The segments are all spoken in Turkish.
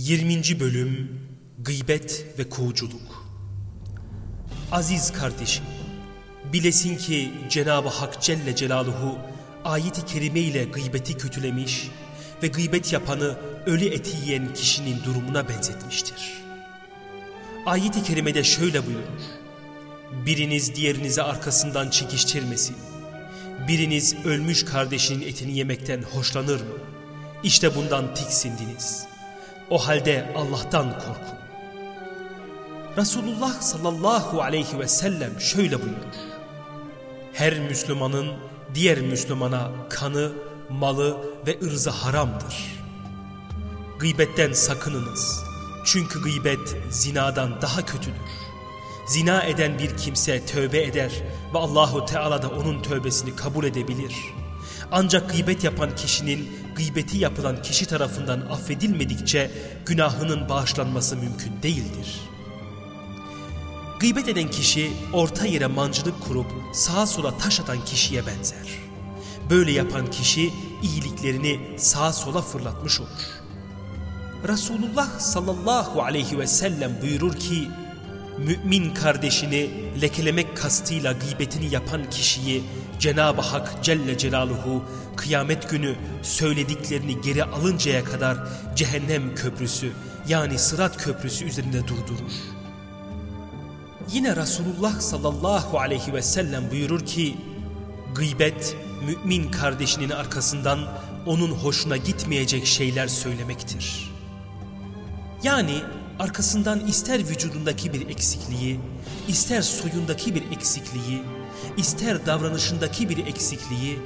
20. Bölüm Gıybet ve Kovuculuk Aziz kardeşim, bilesin ki Cenab-ı Hak Celle Celaluhu ayet-i kerime ile gıybeti kötülemiş ve gıybet yapanı ölü eti yiyen kişinin durumuna benzetmiştir. Ayet-i kerimede şöyle buyurur. Biriniz diğerinize arkasından çekiştirmesin. Biriniz ölmüş kardeşinin etini yemekten hoşlanır mı? İşte bundan tiksindiniz. O halde Allah'tan korkun. Resulullah sallallahu aleyhi ve sellem şöyle buyurur. Her Müslümanın diğer Müslümana kanı, malı ve ırzı haramdır. Gıybetten sakınınız. Çünkü gıybet zinadan daha kötüdür. Zina eden bir kimse tövbe eder ve Allahu Teala da onun tövbesini kabul edebilir. Ancak gıybet yapan kişinin gıybeti yapılan kişi tarafından affedilmedikçe günahının bağışlanması mümkün değildir. Gıybet eden kişi orta yere mancılık kurup sağa sola taş atan kişiye benzer. Böyle yapan kişi iyiliklerini sağa sola fırlatmış olur. Resulullah sallallahu aleyhi ve sellem buyurur ki, mümin kardeşini lekelemek kastıyla gıybetini yapan kişiyi Cenab-ı Hak Celle Celaluhu kıyamet günü söylediklerini geri alıncaya kadar cehennem köprüsü yani sırat köprüsü üzerinde durdurur. Yine Resulullah sallallahu aleyhi ve sellem buyurur ki gıybet mümin kardeşinin arkasından onun hoşuna gitmeyecek şeyler söylemektir. Yani arkasından ister vücudundaki bir eksikliği, ister soyundaki bir eksikliği, ister davranışındaki bir eksikliği,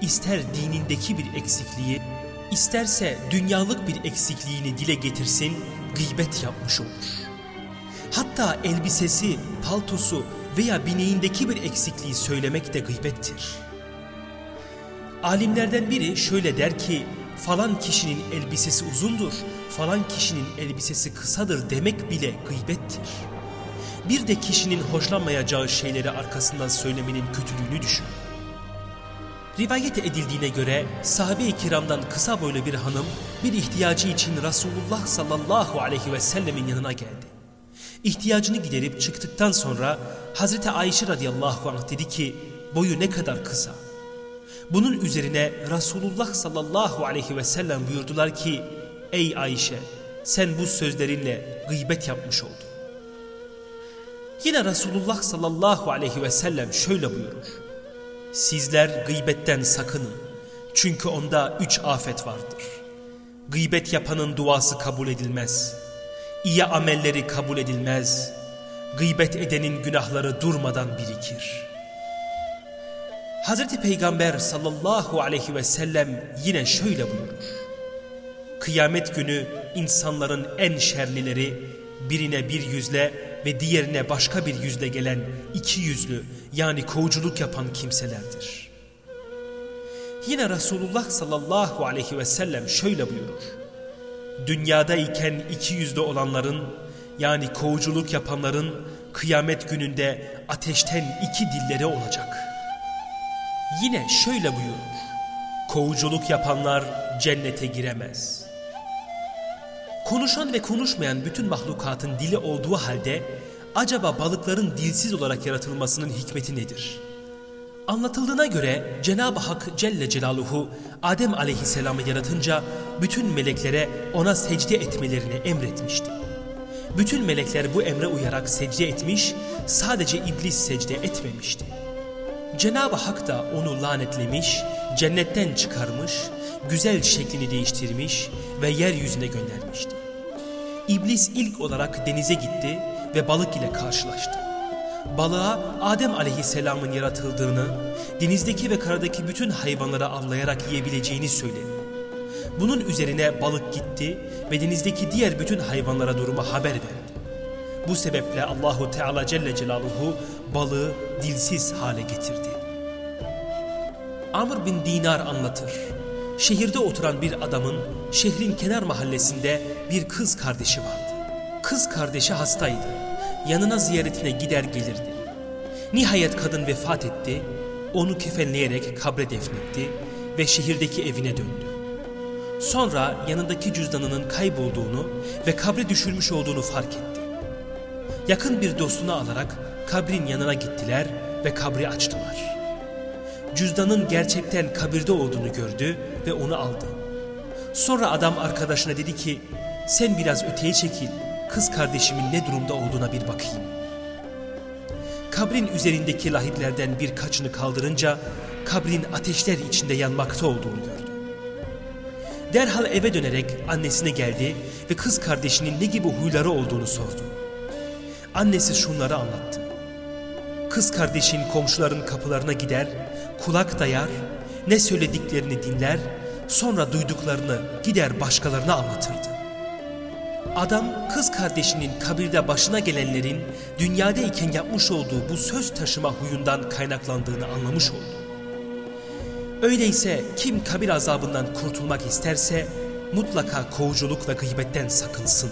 ister dinindeki bir eksikliği, isterse dünyalık bir eksikliğini dile getirsin, gıybet yapmış olur. Hatta elbisesi, paltosu veya bineğindeki bir eksikliği söylemek de gıybettir. Alimlerden biri şöyle der ki, falan kişinin elbisesi uzundur, falan kişinin elbisesi kısadır demek bile gıybettir. Bir de kişinin hoşlanmayacağı şeyleri arkasından söylemenin kötülüğünü düşün. Rivayet edildiğine göre sahabe-i kiramdan kısa boylu bir hanım bir ihtiyacı için Resulullah sallallahu aleyhi ve sellemin yanına geldi. İhtiyacını giderip çıktıktan sonra Hazreti Ayşe radıyallahu anh dedi ki boyu ne kadar kısa. Bunun üzerine Resulullah sallallahu aleyhi ve sellem buyurdular ki Ey Ayşe sen bu sözlerinle gıybet yapmış oldun. Yine Resulullah sallallahu aleyhi ve sellem şöyle buyurur. Sizler gıybetten sakının. Çünkü onda üç afet vardır. Gıybet yapanın duası kabul edilmez. İyi amelleri kabul edilmez. Gıybet edenin günahları durmadan birikir. Hazreti Peygamber sallallahu aleyhi ve sellem yine şöyle buyurur. Kıyamet günü insanların en şerlileri birine bir yüzle ve diğerine başka bir yüzle gelen iki yüzlü yani kovuculuk yapan kimselerdir. Yine Resulullah sallallahu aleyhi ve sellem şöyle buyurur. Dünyadayken iki yüzlü olanların yani kovuculuk yapanların kıyamet gününde ateşten iki dilleri olacak. Yine şöyle buyurur. Kovuculuk yapanlar cennete giremez. Konuşan ve konuşmayan bütün mahlukatın dili olduğu halde acaba balıkların dilsiz olarak yaratılmasının hikmeti nedir? Anlatıldığına göre Cenab-ı Hak Celle Celaluhu Adem aleyhisselamı yaratınca bütün meleklere ona secde etmelerini emretmişti. Bütün melekler bu emre uyarak secde etmiş, sadece iblis secde etmemişti. Cenab-ı Hak da onu lanetlemiş, cennetten çıkarmış, güzel şeklini değiştirmiş ve yeryüzüne göndermişti. İblis ilk olarak denize gitti ve balık ile karşılaştı. Balığa Adem aleyhisselamın yaratıldığını, denizdeki ve karadaki bütün hayvanları avlayarak yiyebileceğini söyledi. Bunun üzerine balık gitti ve denizdeki diğer bütün hayvanlara durumu haber verdi. Bu sebeple Allahu Teala Celle Celaluhu balığı dilsiz hale getirdi. Amr bin Dinar anlatır. Şehirde oturan bir adamın şehrin kenar mahallesinde bir kız kardeşi vardı. Kız kardeşi hastaydı. Yanına ziyaretine gider gelirdi. Nihayet kadın vefat etti. Onu kefenleyerek kabre defnetti ve şehirdeki evine döndü. Sonra yanındaki cüzdanının kaybolduğunu ve kabre düşürmüş olduğunu fark etti. Yakın bir dostunu alarak kabrin yanına gittiler ve kabri açtılar. Cüzdanın gerçekten kabirde olduğunu gördü ve onu aldı. Sonra adam arkadaşına dedi ki, sen biraz öteye çekil, kız kardeşimin ne durumda olduğuna bir bakayım. Kabrin üzerindeki lahitlerden birkaçını kaldırınca kabrin ateşler içinde yanmakta olduğunu gördü. Derhal eve dönerek annesine geldi ve kız kardeşinin ne gibi huyları olduğunu sordu. Annesi şunları anlattı. Kız kardeşin komşuların kapılarına gider, kulak dayar, ne söylediklerini dinler, sonra duyduklarını gider başkalarına anlatırdı. Adam kız kardeşinin kabirde başına gelenlerin dünyadayken yapmış olduğu bu söz taşıma huyundan kaynaklandığını anlamış oldu. Öyleyse kim kabir azabından kurtulmak isterse mutlaka kovuculuk ve gıybetten sakınsın.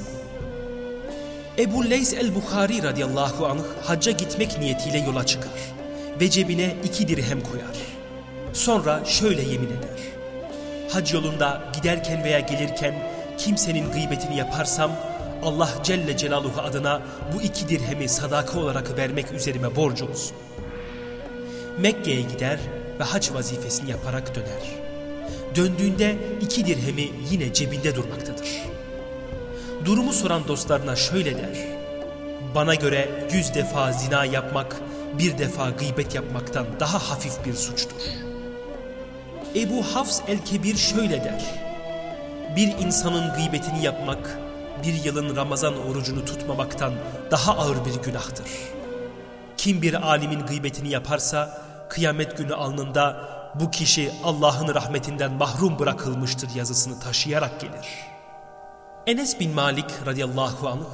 Ebu Leys el-Bukhari radıyallahu anh hacca gitmek niyetiyle yola çıkar ve cebine iki dirhem koyar. Sonra şöyle yemin eder. Hac yolunda giderken veya gelirken kimsenin gıybetini yaparsam Allah Celle Celaluhu adına bu iki dirhemi sadaka olarak vermek üzerime borcu olsun. Mekke'ye gider ve hac vazifesini yaparak döner. Döndüğünde iki dirhemi yine cebinde durmaktadır. Durumu soran dostlarına şöyle der. Bana göre yüz defa zina yapmak, bir defa gıybet yapmaktan daha hafif bir suçtur. Ebu Hafs el-Kebir şöyle der. Bir insanın gıybetini yapmak, bir yılın Ramazan orucunu tutmamaktan daha ağır bir günahtır. Kim bir alimin gıybetini yaparsa, kıyamet günü alnında bu kişi Allah'ın rahmetinden mahrum bırakılmıştır yazısını taşıyarak gelir. Enes bin Malik radıyallahu anh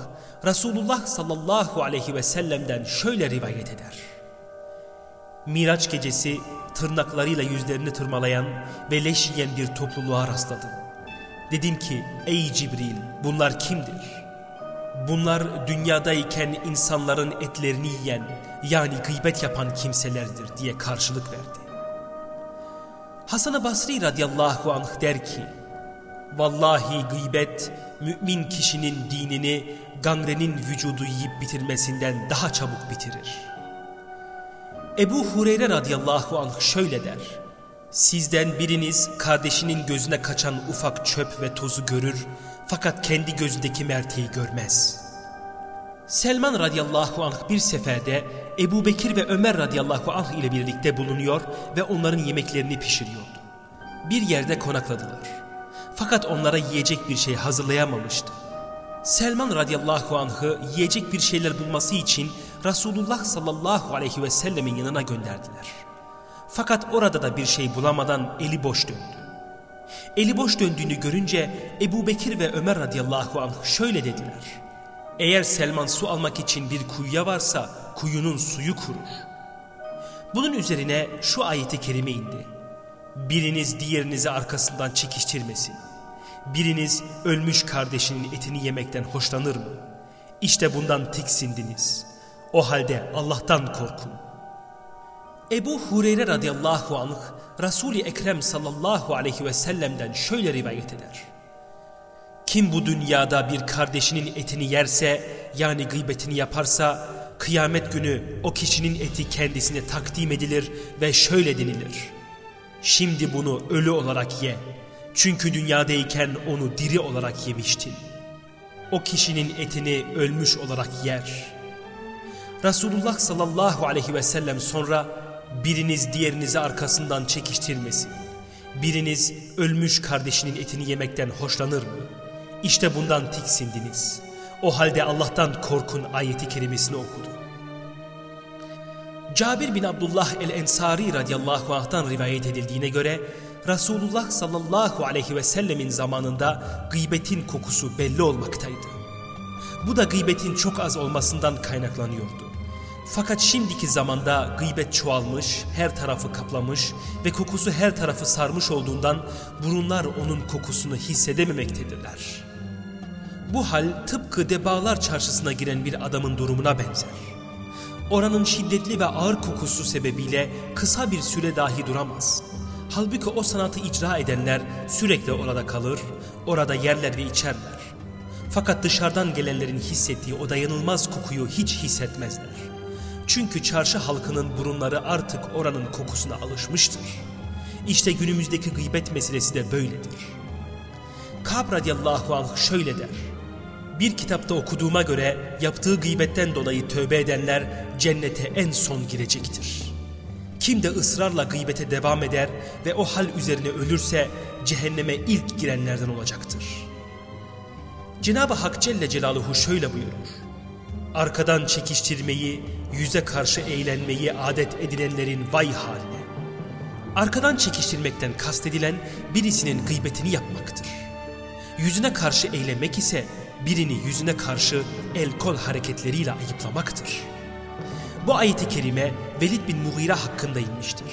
Resulullah sallallahu aleyhi ve sellem'den şöyle rivayet eder. Miraç gecesi tırnaklarıyla yüzlerini tırmalayan ve leş yiyen bir topluluğa rastladım. Dedim ki ey Cibril bunlar kimdir? Bunlar dünyadayken insanların etlerini yiyen yani gıybet yapan kimselerdir diye karşılık verdi. Hasan-ı Basri radıyallahu anh der ki Vallahi gıybet mümin kişinin dinini gangrenin vücudu yiyip bitirmesinden daha çabuk bitirir. Ebu Hureyre radıyallahu anh şöyle der. Sizden biriniz kardeşinin gözüne kaçan ufak çöp ve tozu görür fakat kendi gözündeki merteği görmez. Selman radıyallahu anh bir seferde Ebu Bekir ve Ömer radıyallahu anh ile birlikte bulunuyor ve onların yemeklerini pişiriyordu. Bir yerde konakladılar. Fakat onlara yiyecek bir şey hazırlayamamıştı. Selman radıyallahu anh'ı yiyecek bir şeyler bulması için Resulullah sallallahu aleyhi ve sellemin yanına gönderdiler. Fakat orada da bir şey bulamadan eli boş döndü. Eli boş döndüğünü görünce Ebu Bekir ve Ömer radıyallahu anh şöyle dediler. Eğer Selman su almak için bir kuyuya varsa kuyunun suyu kurur. Bunun üzerine şu ayeti kerime indi. Biriniz diğerinizi arkasından çekiştirmesin. Biriniz ölmüş kardeşinin etini yemekten hoşlanır mı? İşte bundan tiksindiniz. O halde Allah'tan korkun. Ebu Hureyre radıyallahu anh Resul-i Ekrem sallallahu aleyhi ve sellem'den şöyle rivayet eder. Kim bu dünyada bir kardeşinin etini yerse yani gıybetini yaparsa kıyamet günü o kişinin eti kendisine takdim edilir ve şöyle denilir. Şimdi bunu ölü olarak ye. Çünkü dünyadayken onu diri olarak yemiştin. O kişinin etini ölmüş olarak yer. Resulullah sallallahu aleyhi ve sellem sonra biriniz diğerinizi arkasından çekiştirmesin. Biriniz ölmüş kardeşinin etini yemekten hoşlanır mı? İşte bundan tiksindiniz. O halde Allah'tan korkun ayeti kerimesini okudu. Cabir bin Abdullah el-Ensari radıyallahu anh'tan rivayet edildiğine göre Resulullah sallallahu aleyhi ve sellemin zamanında gıybetin kokusu belli olmaktaydı. Bu da gıybetin çok az olmasından kaynaklanıyordu. Fakat şimdiki zamanda gıybet çoğalmış, her tarafı kaplamış ve kokusu her tarafı sarmış olduğundan burunlar onun kokusunu hissedememektedirler. Bu hal tıpkı debalar çarşısına giren bir adamın durumuna benzer. Oranın şiddetli ve ağır kokusu sebebiyle kısa bir süre dahi duramaz. Halbuki o sanatı icra edenler sürekli orada kalır, orada yerler ve içerler. Fakat dışarıdan gelenlerin hissettiği o dayanılmaz kokuyu hiç hissetmezler. Çünkü çarşı halkının burunları artık oranın kokusuna alışmıştır. İşte günümüzdeki gıybet meselesi de böyledir. Kab radiyallahu anh şöyle der. Bir kitapta okuduğuma göre yaptığı gıybetten dolayı tövbe edenler cennete en son girecektir. Kim de ısrarla gıybete devam eder ve o hal üzerine ölürse cehenneme ilk girenlerden olacaktır. Cenab-ı Hak Celle Celaluhu şöyle buyurur. Arkadan çekiştirmeyi, yüze karşı eğlenmeyi adet edinenlerin vay haline. Arkadan çekiştirmekten kastedilen birisinin gıybetini yapmaktır. Yüzüne karşı eğlenmek ise birini yüzüne karşı el kol hareketleriyle ayıplamaktır. Bu ayeti kerime Velid bin Mughire hakkında inmiştir.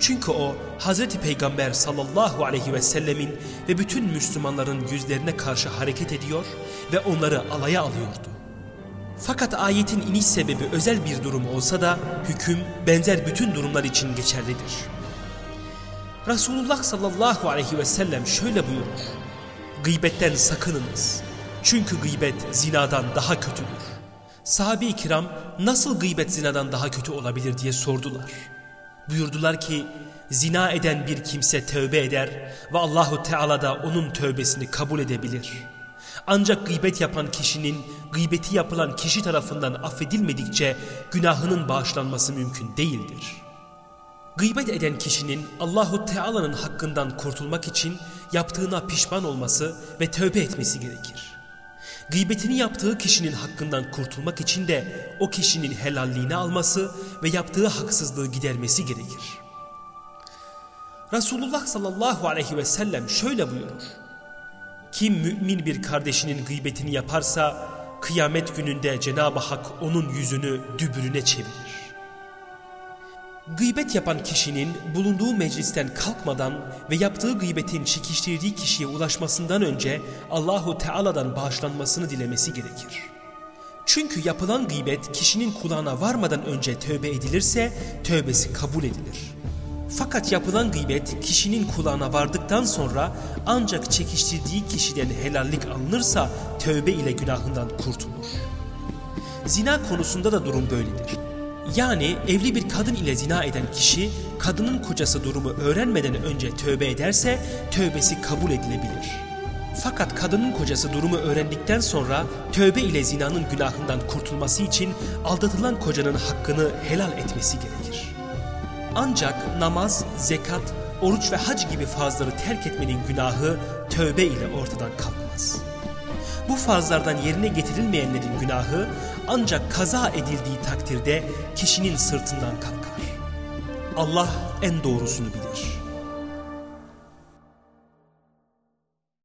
Çünkü o Hazreti Peygamber sallallahu aleyhi ve sellemin ve bütün Müslümanların yüzlerine karşı hareket ediyor ve onları alaya alıyordu. Fakat ayetin iniş sebebi özel bir durum olsa da hüküm benzer bütün durumlar için geçerlidir. Resulullah sallallahu aleyhi ve sellem şöyle buyurur. Gıybetten sakınınız. Çünkü gıybet zinadan daha kötüdür. Sahabe-i kiram nasıl gıybet zinadan daha kötü olabilir diye sordular. Buyurdular ki zina eden bir kimse tövbe eder ve Allahu Teala da onun tövbesini kabul edebilir. Ancak gıybet yapan kişinin gıybeti yapılan kişi tarafından affedilmedikçe günahının bağışlanması mümkün değildir. Gıybet eden kişinin Allahu Teala'nın hakkından kurtulmak için yaptığına pişman olması ve tövbe etmesi gerekir. Gıybetini yaptığı kişinin hakkından kurtulmak için de o kişinin helalliğini alması ve yaptığı haksızlığı gidermesi gerekir. Resulullah sallallahu aleyhi ve sellem şöyle buyurur. Kim mümin bir kardeşinin gıybetini yaparsa kıyamet gününde Cenab-ı Hak onun yüzünü dübürüne çevirir. Gıybet yapan kişinin bulunduğu meclisten kalkmadan ve yaptığı gıybetin çekiştirdiği kişiye ulaşmasından önce Allahu Teala'dan bağışlanmasını dilemesi gerekir. Çünkü yapılan gıybet kişinin kulağına varmadan önce tövbe edilirse tövbesi kabul edilir. Fakat yapılan gıybet kişinin kulağına vardıktan sonra ancak çekiştirdiği kişiden helallik alınırsa tövbe ile günahından kurtulur. Zina konusunda da durum böyledir. Yani evli bir kadın ile zina eden kişi kadının kocası durumu öğrenmeden önce tövbe ederse tövbesi kabul edilebilir. Fakat kadının kocası durumu öğrendikten sonra tövbe ile zinanın günahından kurtulması için aldatılan kocanın hakkını helal etmesi gerekir. Ancak namaz, zekat, oruç ve hac gibi farzları terk etmenin günahı tövbe ile ortadan kalkmaz. Bu farzlardan yerine getirilmeyenlerin günahı ancak kaza edildiği takdirde kişinin sırtından kalkar. Allah en doğrusunu bilir.